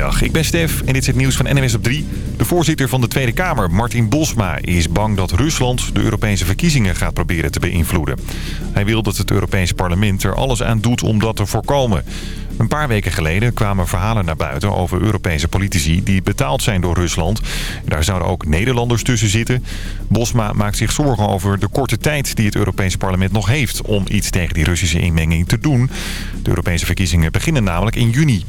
Goedemiddag, ik ben Stef en dit is het nieuws van NWS op 3. De voorzitter van de Tweede Kamer, Martin Bosma, is bang dat Rusland de Europese verkiezingen gaat proberen te beïnvloeden. Hij wil dat het Europese parlement er alles aan doet om dat te voorkomen. Een paar weken geleden kwamen verhalen naar buiten over Europese politici die betaald zijn door Rusland. Daar zouden ook Nederlanders tussen zitten. Bosma maakt zich zorgen over de korte tijd die het Europese parlement nog heeft om iets tegen die Russische inmenging te doen. De Europese verkiezingen beginnen namelijk in juni.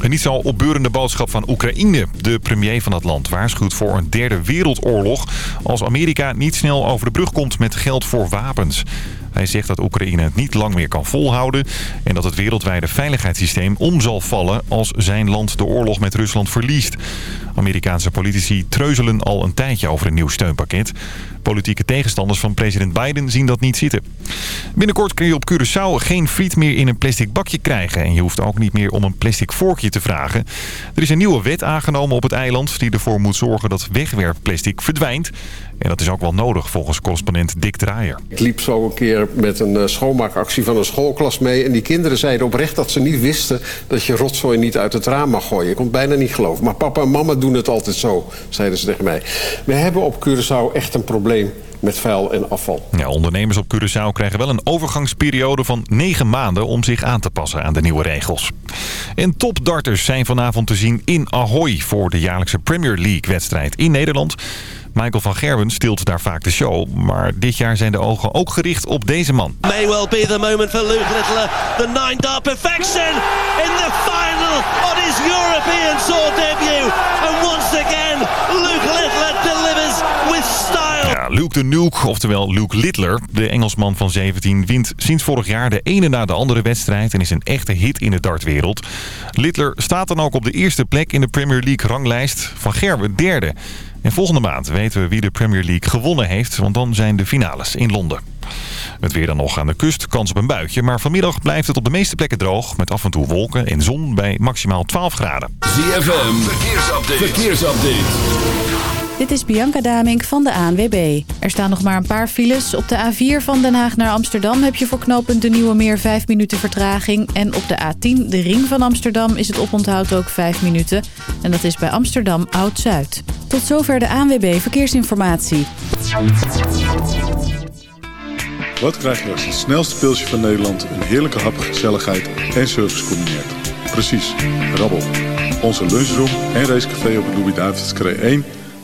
Een niet zo opbeurende boodschap van Oekraïne. De premier van het land waarschuwt voor een derde wereldoorlog... als Amerika niet snel over de brug komt met geld voor wapens. Hij zegt dat Oekraïne het niet lang meer kan volhouden... en dat het wereldwijde veiligheidssysteem om zal vallen... als zijn land de oorlog met Rusland verliest. Amerikaanse politici treuzelen al een tijdje over een nieuw steunpakket. Politieke tegenstanders van president Biden zien dat niet zitten. Binnenkort kun je op Curaçao geen friet meer in een plastic bakje krijgen. En je hoeft ook niet meer om een plastic vorkje te vragen. Er is een nieuwe wet aangenomen op het eiland... die ervoor moet zorgen dat wegwerpplastic verdwijnt. En dat is ook wel nodig volgens correspondent Dick Draaier. Ik liep zo een keer met een eh, schoonmaakactie van een schoolklas mee... en die kinderen zeiden oprecht dat ze niet wisten... dat je rotzooi niet uit het raam mag gooien. Ik kon het bijna niet geloven. Maar papa en mama doen het altijd zo, zeiden ze tegen mij. We hebben op Curaçao echt een probleem met vuil en afval. Ja, ondernemers op Curaçao krijgen wel een overgangsperiode van 9 maanden om zich aan te passen aan de nieuwe regels. En topdarters zijn vanavond te zien in Ahoy voor de jaarlijkse Premier League wedstrijd in Nederland. Michael van Gerwen stilt daar vaak de show. Maar dit jaar zijn de ogen ook gericht op deze man. May well be the moment for Luke Littler. The nine dart perfection in the final on his European Tour debut. And once again, Luke Littler delivers with style. Ja, Luke de Nuke, oftewel Luke Littler, de Engelsman van 17, wint sinds vorig jaar de ene na de andere wedstrijd en is een echte hit in de dartwereld. Littler staat dan ook op de eerste plek in de Premier League ranglijst. Van Gerwen derde. En volgende maand weten we wie de Premier League gewonnen heeft, want dan zijn de finales in Londen. Het weer dan nog aan de kust, kans op een buitje. Maar vanmiddag blijft het op de meeste plekken droog. Met af en toe wolken en zon bij maximaal 12 graden. ZFM, verkeersupdate. verkeersupdate. Dit is Bianca Damink van de ANWB. Er staan nog maar een paar files. Op de A4 van Den Haag naar Amsterdam heb je voor knooppunt de Nieuwe Meer 5 minuten vertraging. En op de A10, de ring van Amsterdam, is het oponthoud ook 5 minuten. En dat is bij Amsterdam Oud-Zuid. Tot zover de ANWB Verkeersinformatie. Wat krijg je als het snelste pilsje van Nederland... een heerlijke hap, gezelligheid en service combineert? Precies, rabbel. Onze lunchroom en racecafé op de Louis-David's 1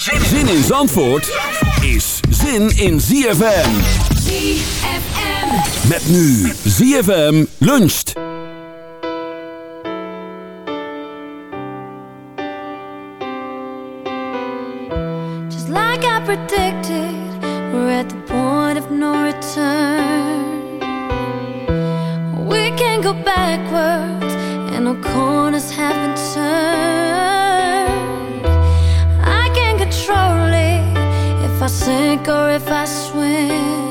Zin in Zandvoort is zin in ZFM. ZFM. Met nu ZFM luncht. Just like I predicted, we're at the point of no return. We can't go backwards, and no corners haven't turned. Sink or if I swim.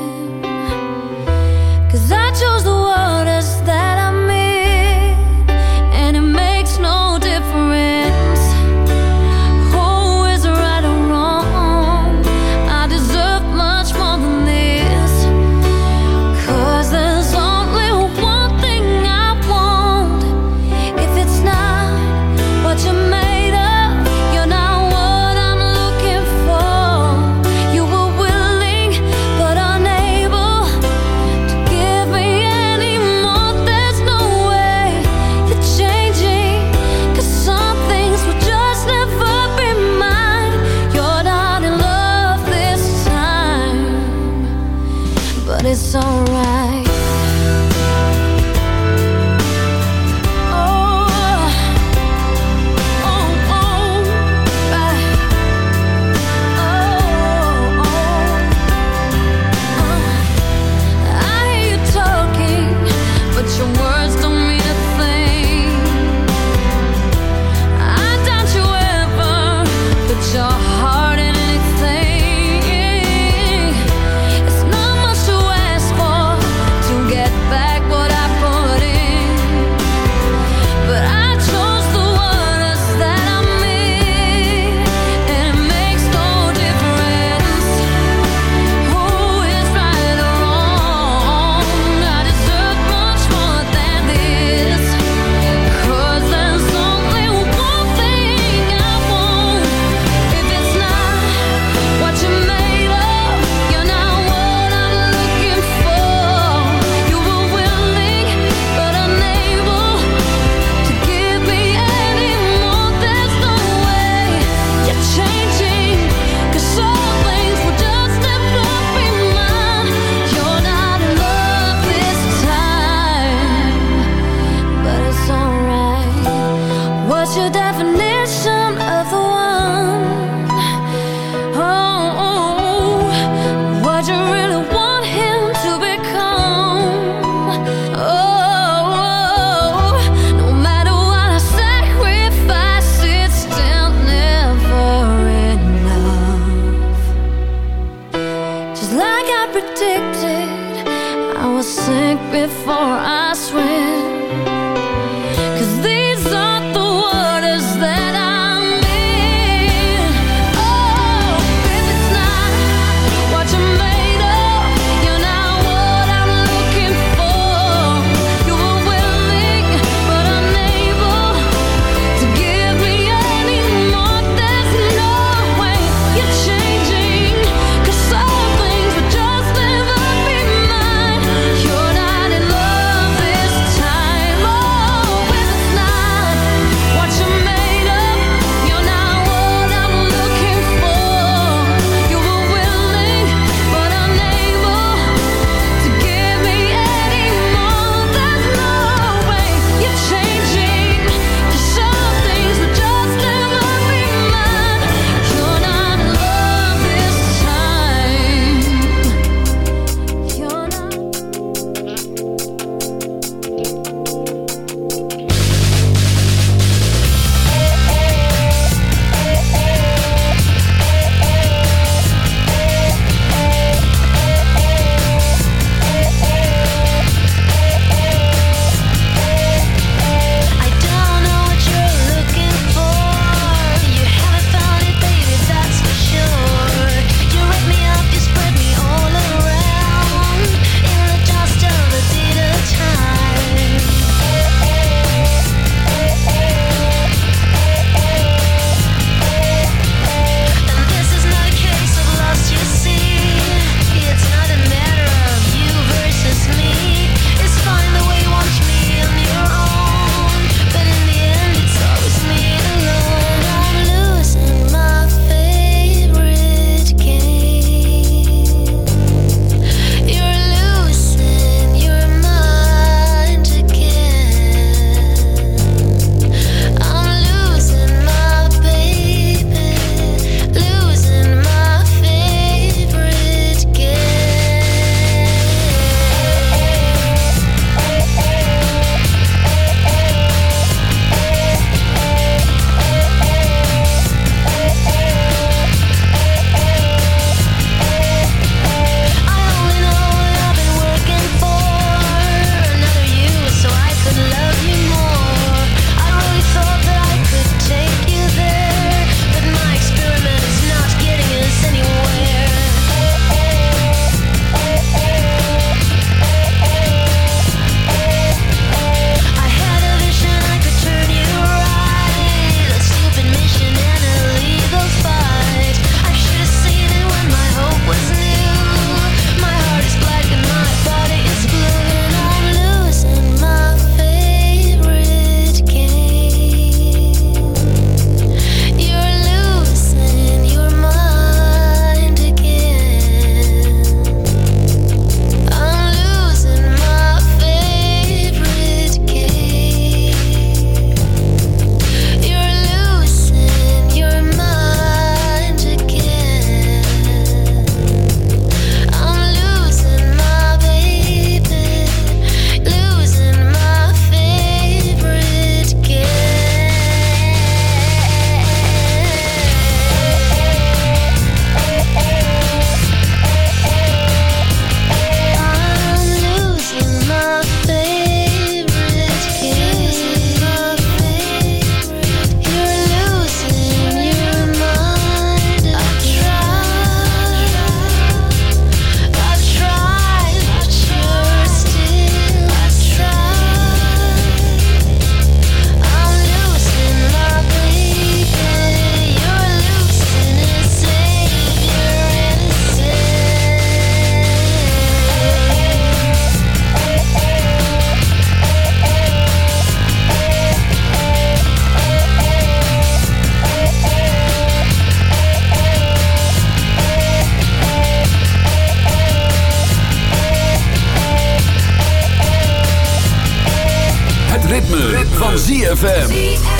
Van ZFM.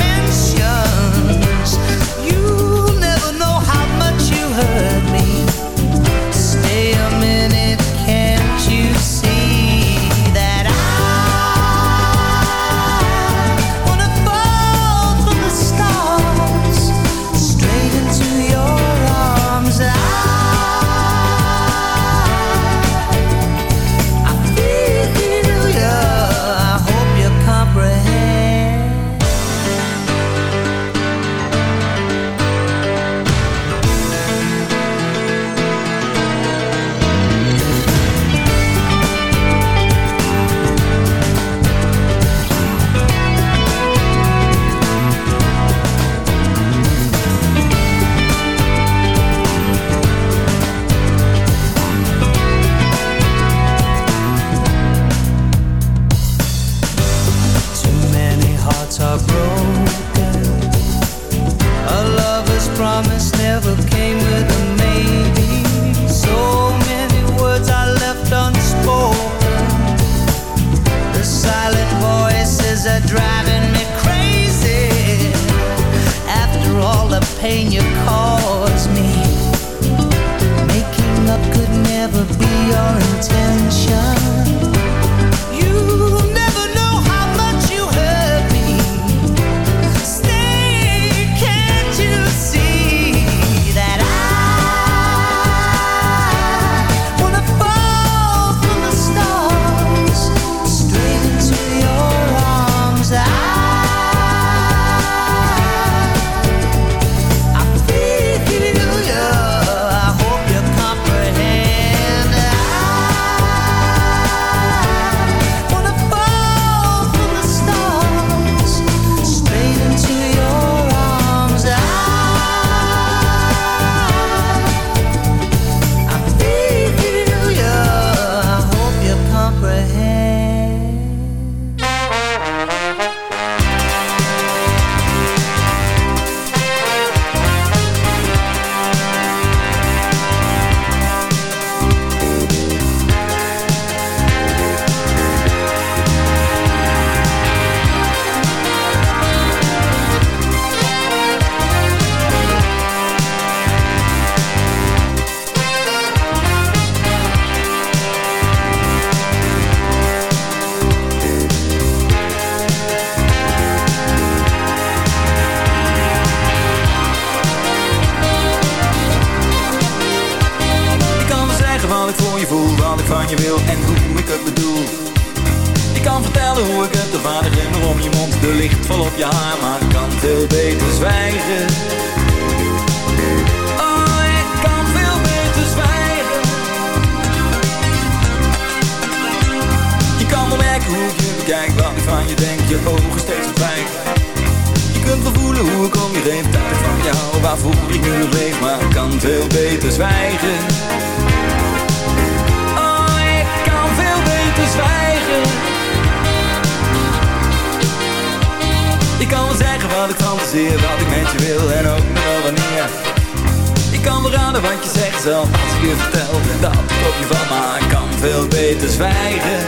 je vertelt Dat kopje van maar kan veel beter zwijgen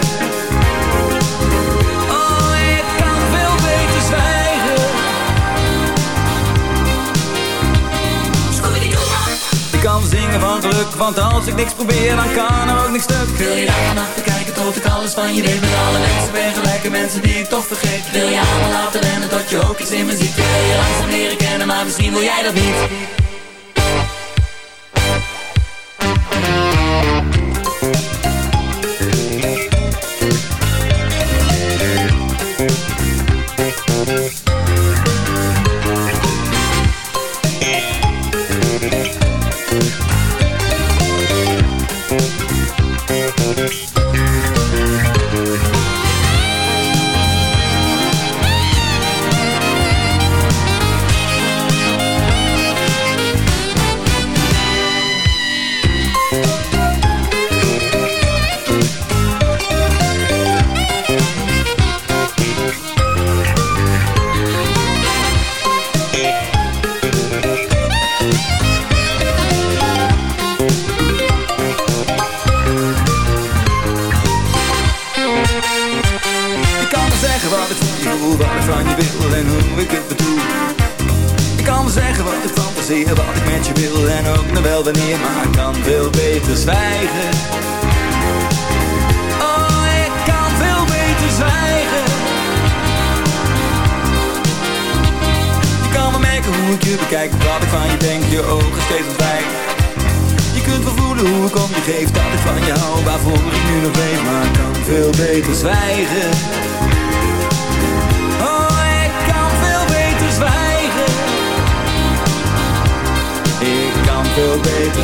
Oh, ik kan veel beter zwijgen Ik kan zingen van geluk, want als ik niks probeer, dan kan er ook niks stuk. Wil je daar achterkijken te kijken tot ik alles van je deed? Met alle mensen ben gelijke mensen die ik toch vergeet. Wil je allemaal laten rennen tot je ook iets in me ziet? Wil je langzaam leren kennen, maar misschien wil jij dat niet.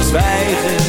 zwijgen.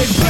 Big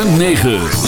106.9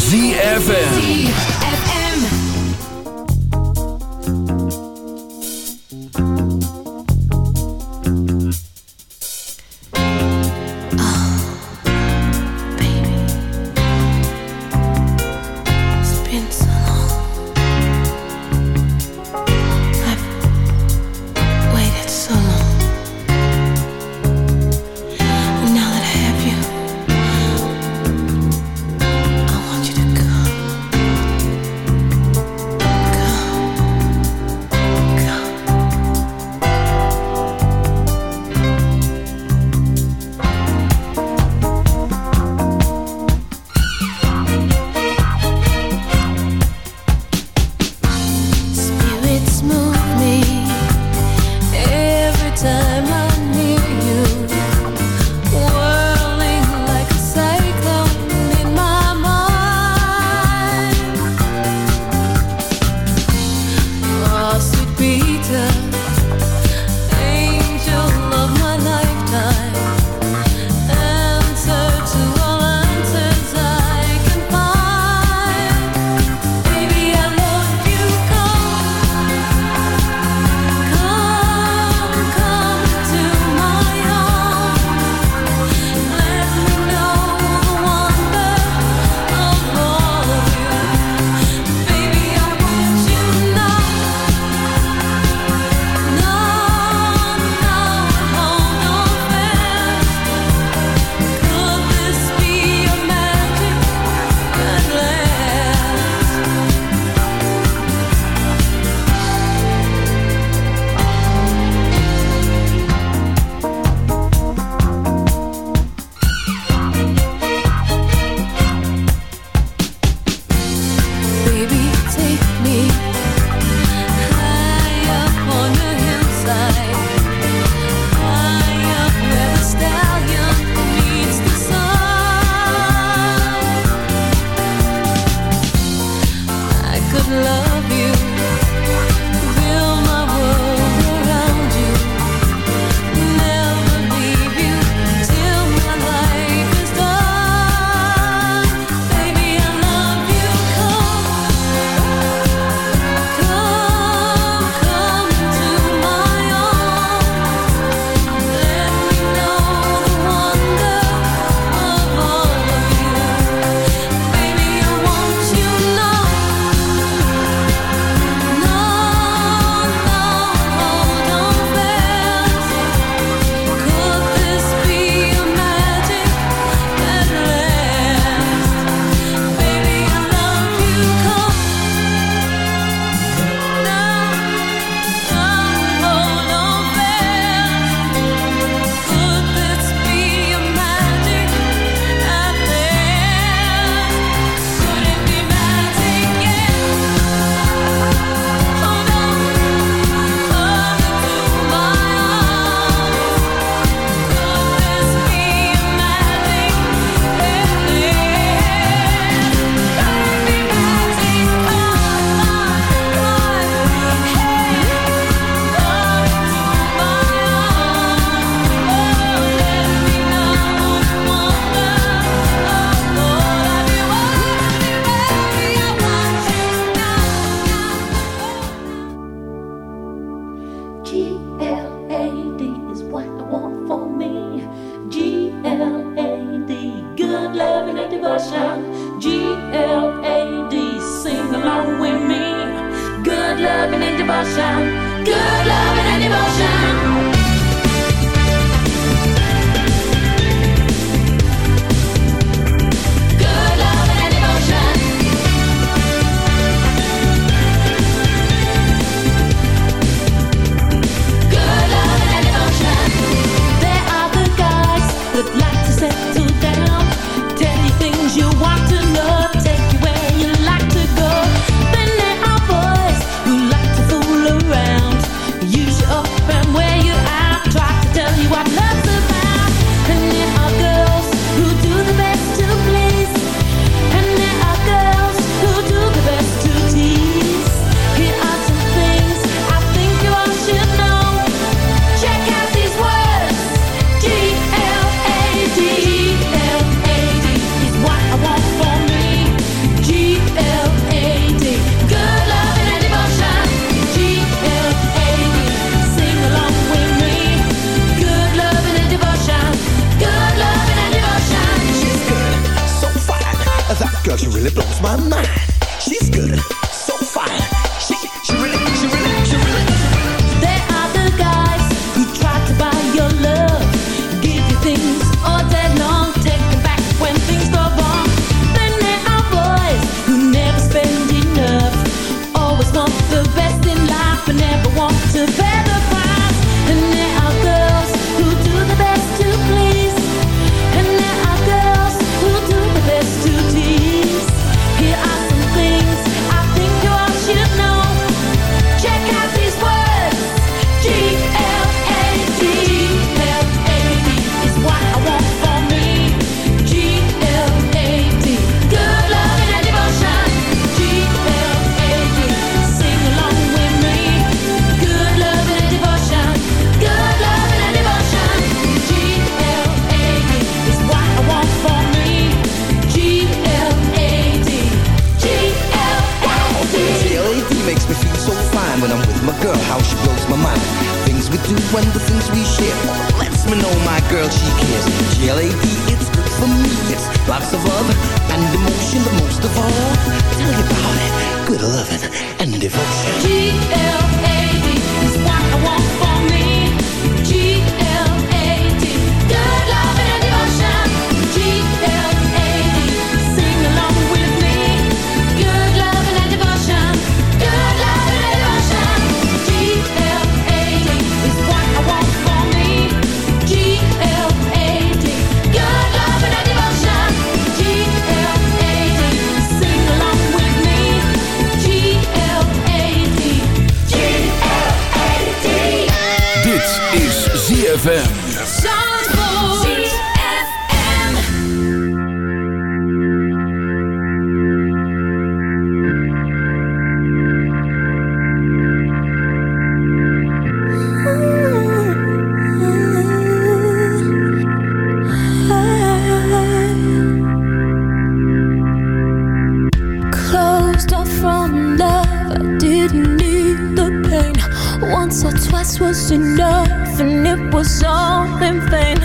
last was enough and it was all in vain.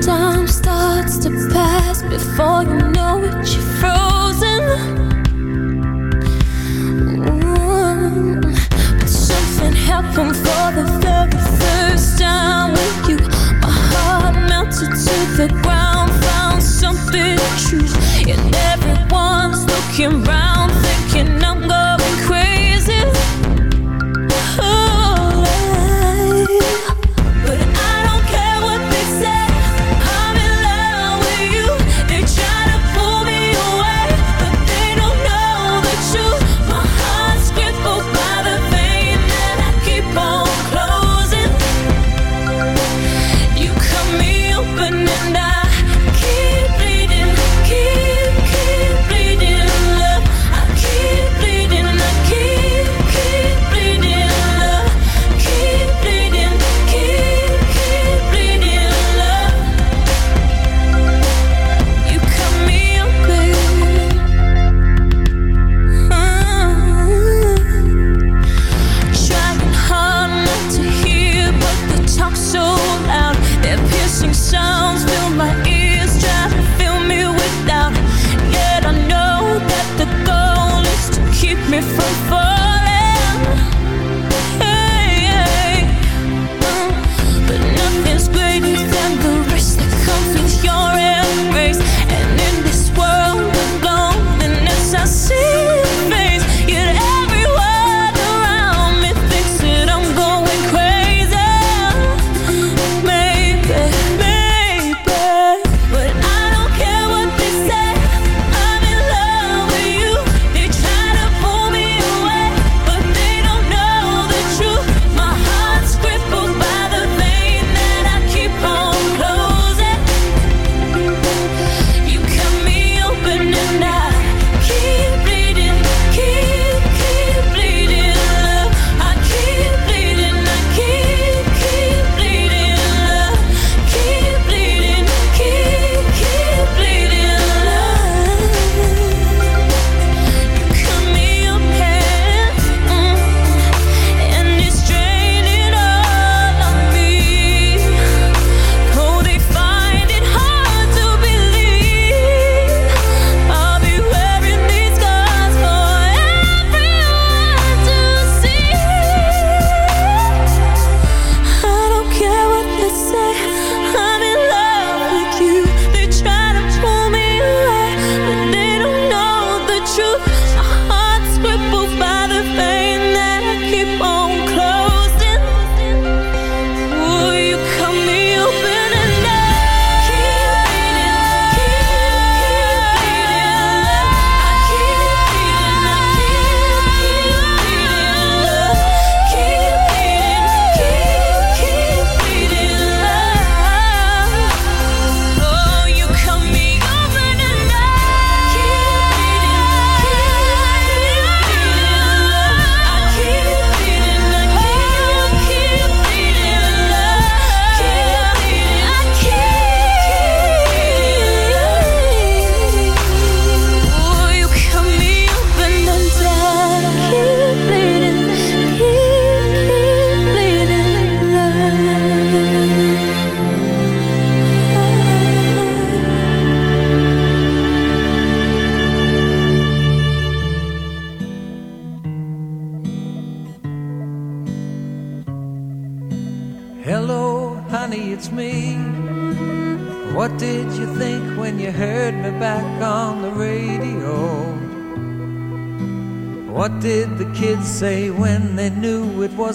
Time starts to pass before you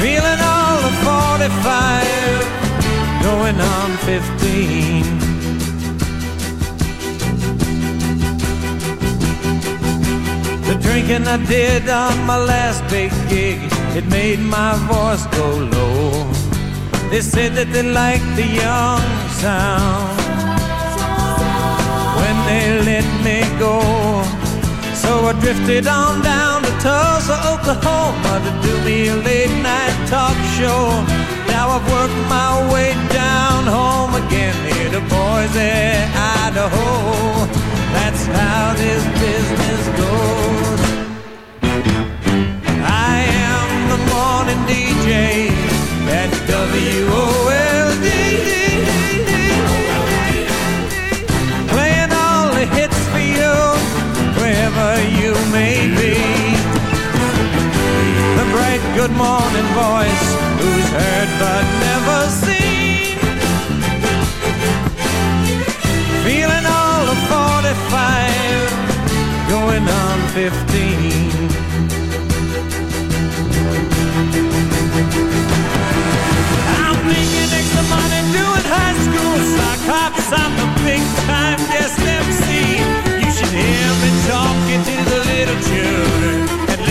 Feeling all of 45, going on 15. The drinking I did on my last big gig, it made my voice go low. They said that they liked the young sound when they let me go. So I drifted on down Tulsa, Oklahoma to do me a late night talk show. Now I've worked my way down home again here to Boise, Idaho. That's how this business goes. I am the morning DJ at WOLD. Good morning voice, who's heard but never seen. Feeling all of 45, going on 15. I'm making extra money doing high school sock hops. I'm a big time guest MC. You should hear me talking to the little children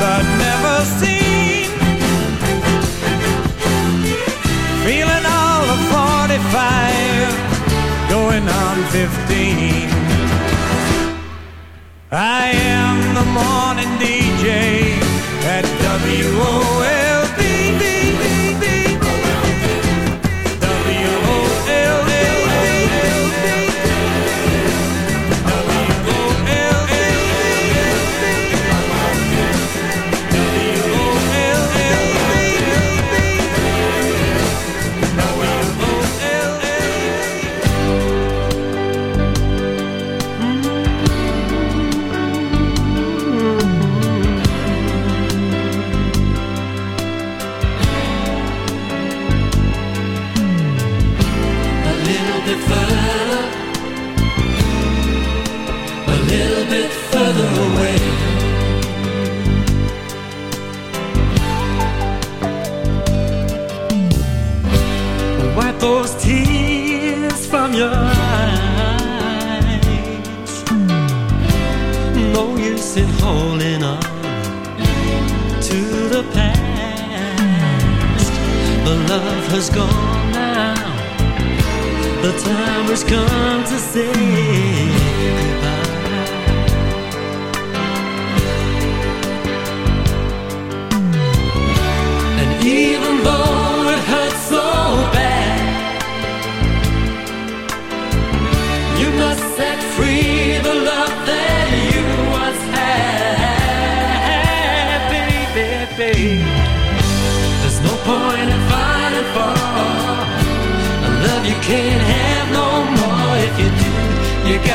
But never seen. Feeling all of 45, going on 15. I am the morning DJ at WOLD. has gone now. The time has come to say goodbye.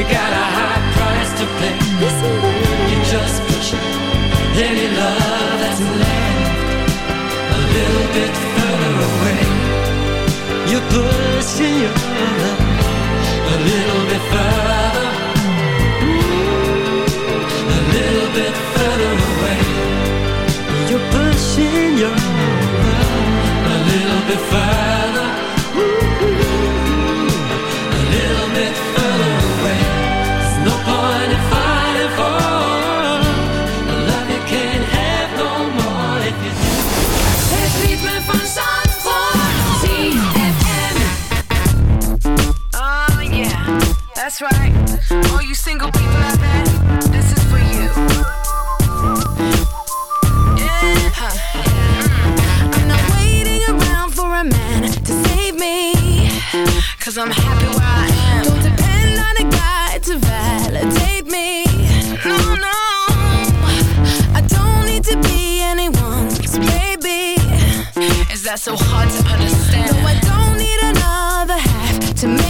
You got a high price to pay. You just push any love that's left a little bit further away. You're pushing your love a little bit further. A little bit further away. You're pushing your so hard to understand. No, I don't need another half to make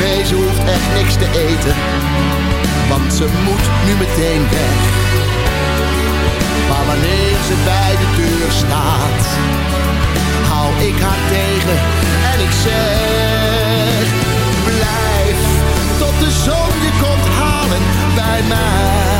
Nee, ze hoeft echt niks te eten, want ze moet nu meteen weg. Maar wanneer ze bij de deur staat, hou ik haar tegen en ik zeg: Blijf tot de zon je komt halen bij mij.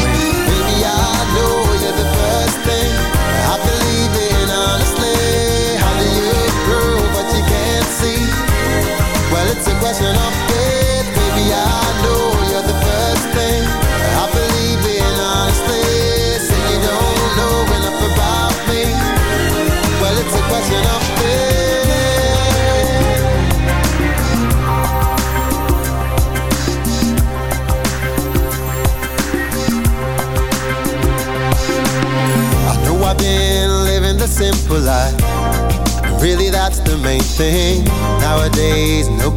Question of